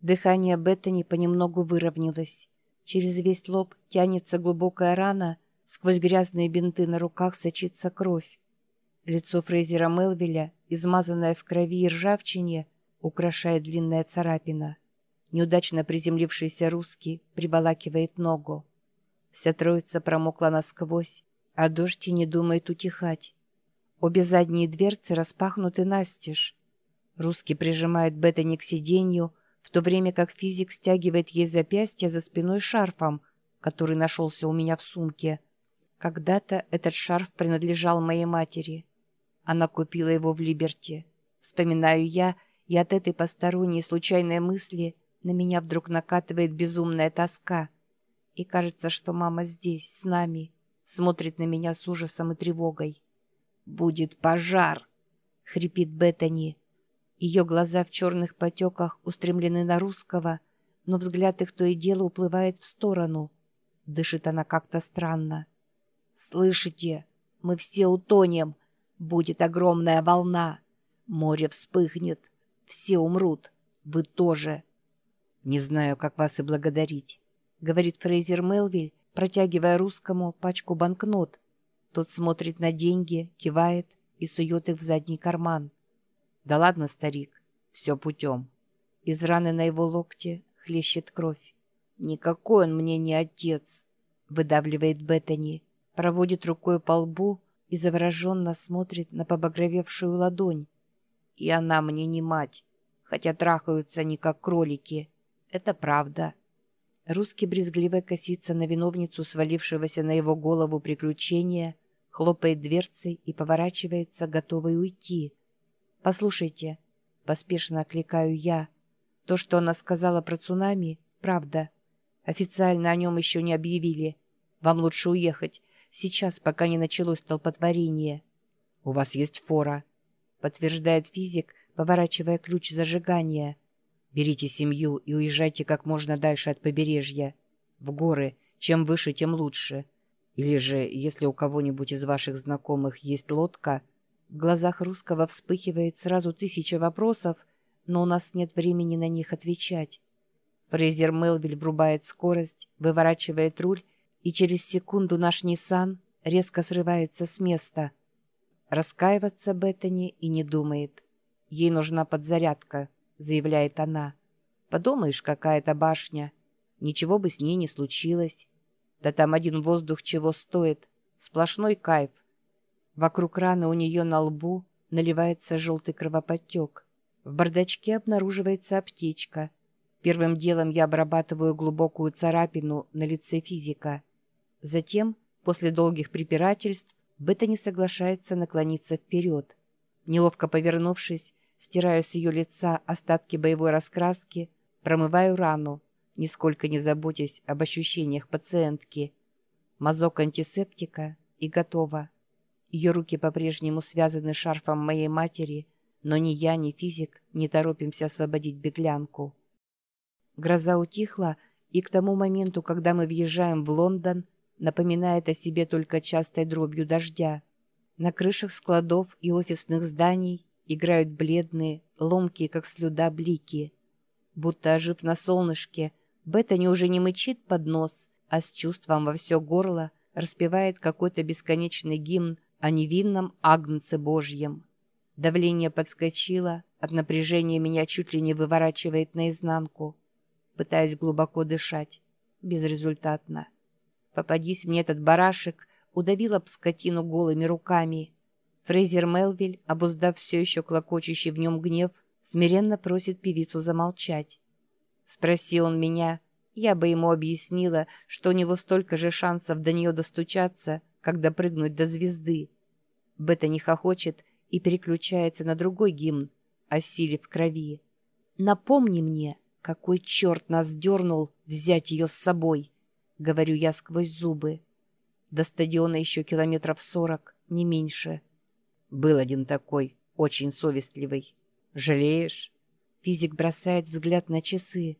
Дыхание Беттани понемногу выровнялось. Через весь лоб тянется глубокая рана, сквозь грязные бинты на руках сочится кровь. Лицо Фрейзера Мелвиля, измазанное в крови и ржавчине, украшает длинная царапина. Неудачно приземлившийся русский прибалакивает ногу. Вся троица промокла насквозь, а дождь и не думает утихать. Обе задние дверцы распахнуты настежь. Русский прижимает Беттани к сиденью, в то время как физик стягивает ей запястье за спиной шарфом, который нашелся у меня в сумке. Когда-то этот шарф принадлежал моей матери. Она купила его в Либерти. Вспоминаю я, и от этой посторонней случайной мысли на меня вдруг накатывает безумная тоска. И кажется, что мама здесь, с нами, смотрит на меня с ужасом и тревогой. «Будет пожар!» — хрипит Беттани. Ее глаза в черных потеках устремлены на русского, но взгляд их то и дело уплывает в сторону. Дышит она как-то странно. «Слышите? Мы все утонем. Будет огромная волна. Море вспыхнет. Все умрут. Вы тоже». «Не знаю, как вас и благодарить», — говорит Фрейзер Мелвиль, протягивая русскому пачку банкнот, тот смотрит на деньги, кивает и сует их в задний карман. «Да ладно, старик, все путем». Из раны на его локте хлещет кровь. «Никакой он мне не отец», — выдавливает Беттани, проводит рукой по лбу и завороженно смотрит на побагровевшую ладонь. «И она мне не мать, хотя трахаются они как кролики. Это правда». Русский брезгливо косится на виновницу свалившегося на его голову приключения, хлопает дверцей и поворачивается, готовый уйти. «Послушайте», — поспешно окликаю я, — «то, что она сказала про цунами, правда. Официально о нем еще не объявили. Вам лучше уехать, сейчас, пока не началось столпотворение». «У вас есть фора», — подтверждает физик, поворачивая ключ зажигания — Берите семью и уезжайте как можно дальше от побережья. В горы. Чем выше, тем лучше. Или же, если у кого-нибудь из ваших знакомых есть лодка... В глазах русского вспыхивает сразу тысяча вопросов, но у нас нет времени на них отвечать. Фрейзер Мелвиль врубает скорость, выворачивает руль, и через секунду наш Ниссан резко срывается с места. Раскаиваться Беттани и не думает. Ей нужна подзарядка — заявляет она. Подумаешь, какая-то башня. Ничего бы с ней не случилось. Да там один воздух чего стоит. Сплошной кайф. Вокруг раны у нее на лбу наливается желтый кровоподтек. В бардачке обнаруживается аптечка. Первым делом я обрабатываю глубокую царапину на лице физика. Затем, после долгих препирательств, Бета не соглашается наклониться вперед. Неловко повернувшись, Стираю с ее лица остатки боевой раскраски, промываю рану, нисколько не заботясь об ощущениях пациентки. Мазок антисептика и готово. Ее руки по-прежнему связаны шарфом моей матери, но ни я, ни физик не торопимся освободить беглянку. Гроза утихла, и к тому моменту, когда мы въезжаем в Лондон, напоминает о себе только частой дробью дождя. На крышах складов и офисных зданий играют бледные, ломкие, как слюда, блики. Будто ожив на солнышке, Беттани уже не мычит под нос, а с чувством во все горло распевает какой-то бесконечный гимн о невинном агнце Божьем. Давление подскочило, от напряжения меня чуть ли не выворачивает наизнанку. Пытаюсь глубоко дышать. Безрезультатно. Попадись мне этот барашек, удавила б скотину голыми руками — Фрейзер Мелвиль, обуздав все еще клокочущий в нем гнев, смиренно просит певицу замолчать. Спроси он меня, я бы ему объяснила, что у него столько же шансов до нее достучаться, как допрыгнуть до звезды. Бета не хохочет и переключается на другой гимн о силе в крови. «Напомни мне, какой черт нас дернул взять ее с собой», — говорю я сквозь зубы. До стадиона еще километров сорок, не меньше. Был один такой, очень совестливый. Жалеешь? Физик бросает взгляд на часы.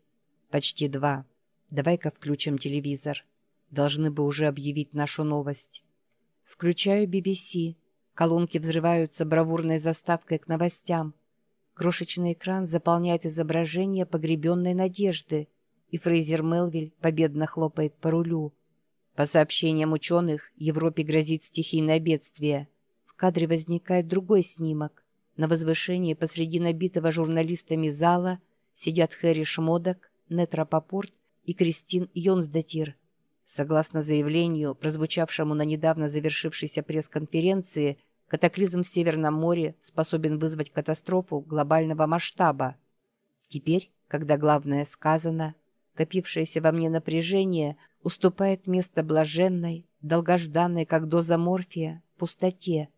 Почти два. Давай-ка включим телевизор. Должны бы уже объявить нашу новость. Включаю BBC. Колонки взрываются бравурной заставкой к новостям. Крошечный экран заполняет изображение погребенной надежды, и Фрейзер Мелвиль победно хлопает по рулю. По сообщениям ученых, Европе грозит стихийное бедствие. В кадре возникает другой снимок. На возвышении посреди набитого журналистами зала сидят Хэри Шмодок, Нет Рапопорт и Кристин Йонсдатир. Согласно заявлению, прозвучавшему на недавно завершившейся пресс-конференции, катаклизм в Северном море способен вызвать катастрофу глобального масштаба. Теперь, когда главное сказано, копившееся во мне напряжение уступает место блаженной, долгожданной, как доза морфия, пустоте.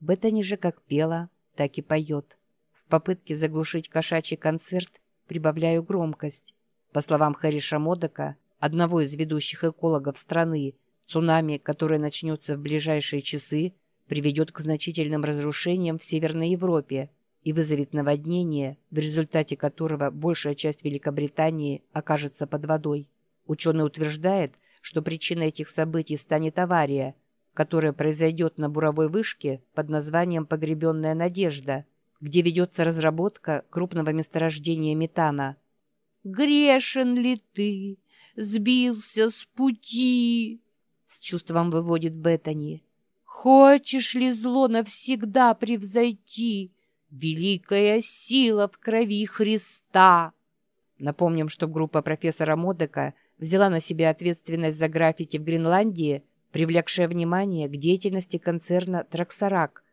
Беттани же как пела, так и поет. В попытке заглушить кошачий концерт прибавляю громкость. По словам Хариша Модока, одного из ведущих экологов страны, цунами, которое начнется в ближайшие часы, приведет к значительным разрушениям в Северной Европе – и вызовет наводнение, в результате которого большая часть Великобритании окажется под водой. Ученый утверждает, что причиной этих событий станет авария, которая произойдет на буровой вышке под названием «Погребенная надежда», где ведется разработка крупного месторождения метана. «Грешен ли ты? Сбился с пути?» С чувством выводит Беттани. «Хочешь ли зло навсегда превзойти?» Великая сила в крови Христа! Напомним, что группа профессора Модека взяла на себя ответственность за граффити в Гренландии, привлекшая внимание к деятельности концерна «Траксарак».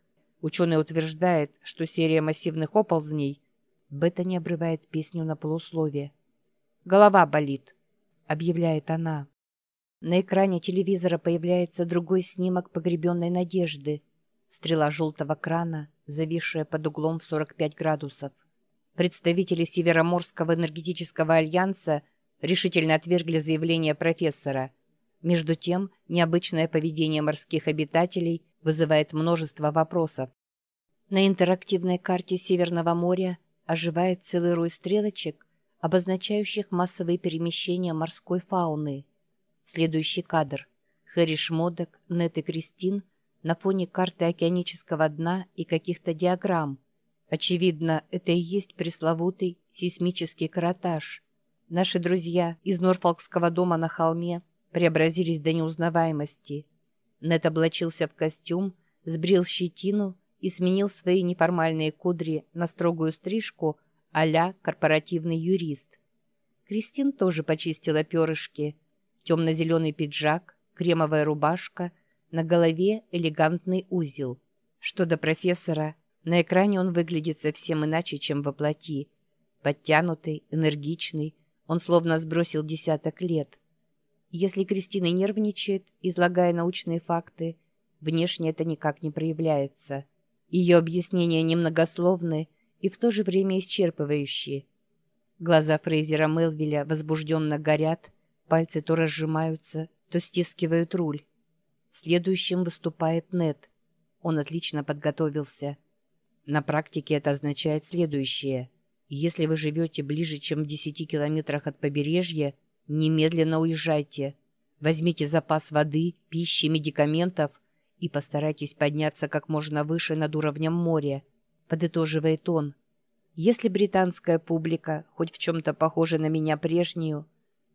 Ученый утверждает, что серия массивных оползней Бета обрывает песню на полусловие. «Голова болит», — объявляет она. На экране телевизора появляется другой снимок погребенной надежды. Стрела желтого крана — зависшая под углом в 45 градусов. Представители Североморского энергетического альянса решительно отвергли заявление профессора. Между тем, необычное поведение морских обитателей вызывает множество вопросов. На интерактивной карте Северного моря оживает целый рой стрелочек, обозначающих массовые перемещения морской фауны. Следующий кадр. Хэри Шмодок, Нет и Кристин на фоне карты океанического дна и каких-то диаграмм. Очевидно, это и есть пресловутый сейсмический каратаж. Наши друзья из Норфолкского дома на холме преобразились до неузнаваемости. Нет облачился в костюм, сбрил щетину и сменил свои неформальные кудри на строгую стрижку а корпоративный юрист. Кристин тоже почистила перышки. Темно-зеленый пиджак, кремовая рубашка — на голове элегантный узел. Что до профессора, на экране он выглядит совсем иначе, чем во плоти. Подтянутый, энергичный, он словно сбросил десяток лет. Если Кристина нервничает, излагая научные факты, внешне это никак не проявляется. Ее объяснения немногословны и в то же время исчерпывающие. Глаза Фрейзера Мелвиля возбужденно горят, пальцы то разжимаются, то стискивают руль. Следующим выступает Нет. Он отлично подготовился. На практике это означает следующее. Если вы живете ближе, чем в 10 километрах от побережья, немедленно уезжайте. Возьмите запас воды, пищи, медикаментов и постарайтесь подняться как можно выше над уровнем моря, подытоживает он. Если британская публика хоть в чем-то похожа на меня прежнюю,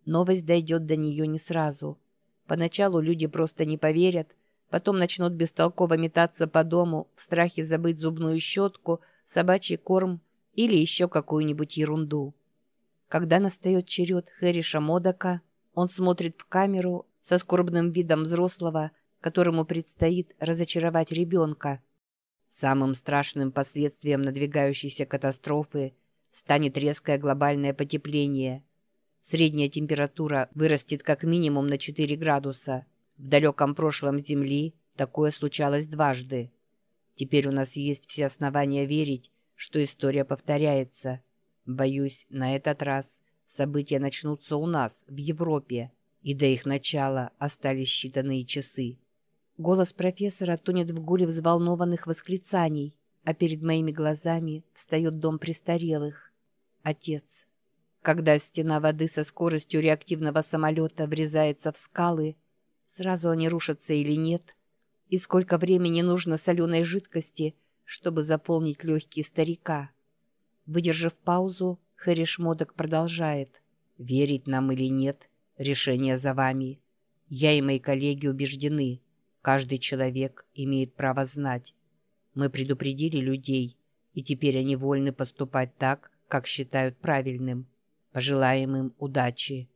новость дойдет до нее не сразу – Поначалу люди просто не поверят, потом начнут бестолково метаться по дому в страхе забыть зубную щетку, собачий корм или еще какую-нибудь ерунду. Когда настает черед Хэриша Модока, он смотрит в камеру со скорбным видом взрослого, которому предстоит разочаровать ребенка. Самым страшным последствием надвигающейся катастрофы станет резкое глобальное потепление – Средняя температура вырастет как минимум на 4 градуса. В далеком прошлом Земли такое случалось дважды. Теперь у нас есть все основания верить, что история повторяется. Боюсь, на этот раз события начнутся у нас, в Европе, и до их начала остались считанные часы. Голос профессора тонет в гуле взволнованных восклицаний, а перед моими глазами встает дом престарелых. Отец. Когда стена воды со скоростью реактивного самолета врезается в скалы, сразу они рушатся или нет, и сколько времени нужно соленой жидкости, чтобы заполнить легкие старика. Выдержав паузу, Хэри Шмодок продолжает. «Верить нам или нет, решение за вами. Я и мои коллеги убеждены, каждый человек имеет право знать. Мы предупредили людей, и теперь они вольны поступать так, как считают правильным. Пожелаем им удачи».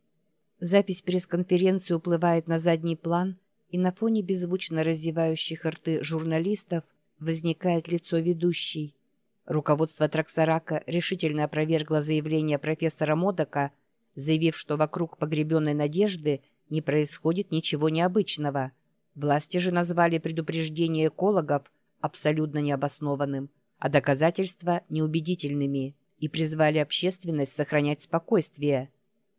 Запись пресс-конференции уплывает на задний план, и на фоне беззвучно разевающих рты журналистов возникает лицо ведущей. Руководство Траксарака решительно опровергло заявление профессора Модока, заявив, что вокруг погребенной надежды не происходит ничего необычного. Власти же назвали предупреждение экологов абсолютно необоснованным, а доказательства неубедительными и призвали общественность сохранять спокойствие.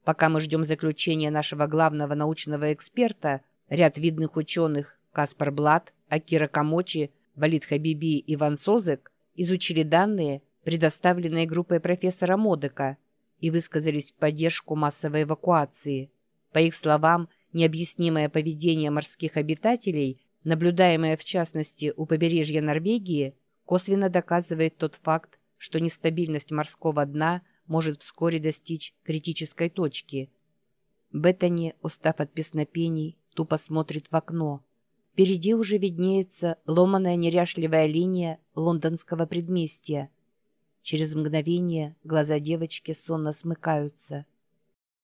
Пока мы ждем заключения нашего главного научного эксперта, ряд видных ученых Каспар Блат, Акира Камочи, Валид Хабиби и Ван Созек изучили данные, предоставленные группой профессора Модека, и высказались в поддержку массовой эвакуации. По их словам, необъяснимое поведение морских обитателей, наблюдаемое в частности у побережья Норвегии, косвенно доказывает тот факт, что нестабильность морского дна может вскоре достичь критической точки. Беттани, устав от песнопений, тупо смотрит в окно. Впереди уже виднеется ломаная неряшливая линия лондонского предместья. Через мгновение глаза девочки сонно смыкаются.